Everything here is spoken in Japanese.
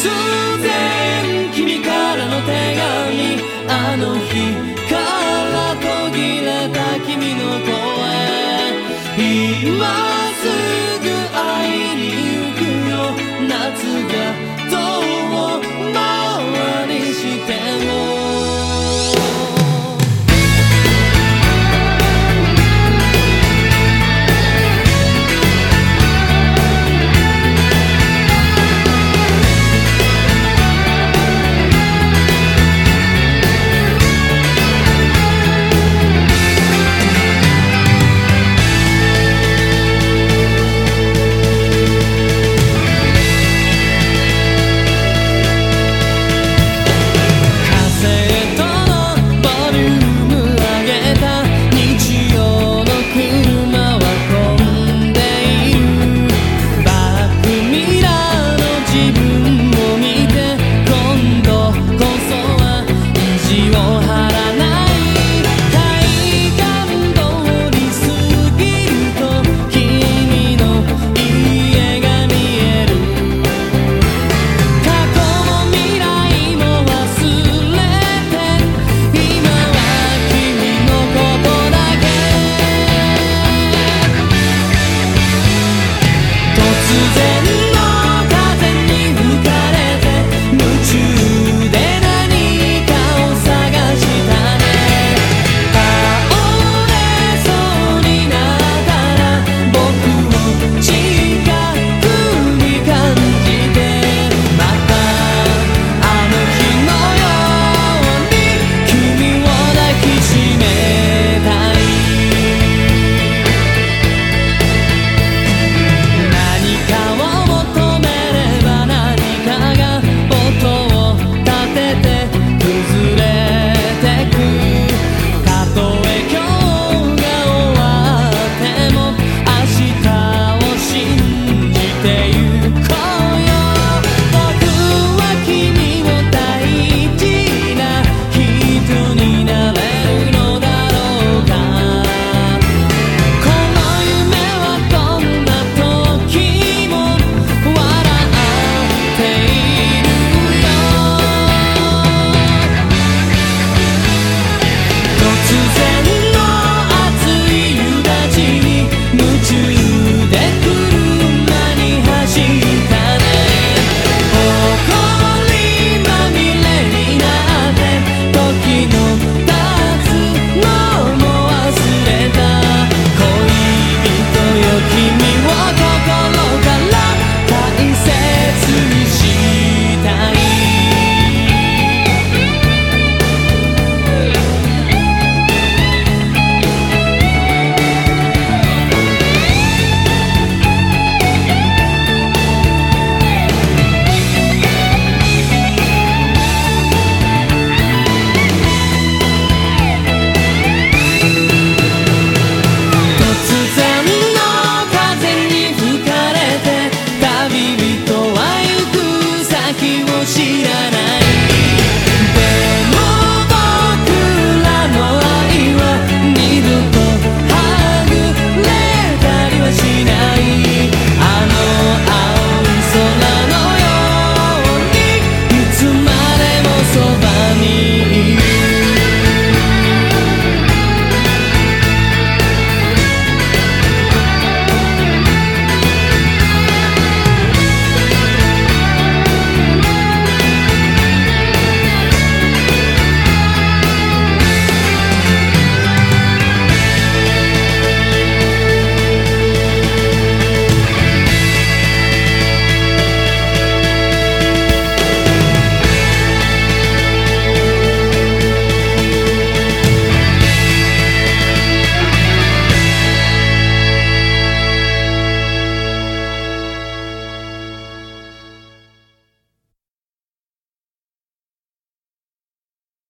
突然君からの手紙。あの日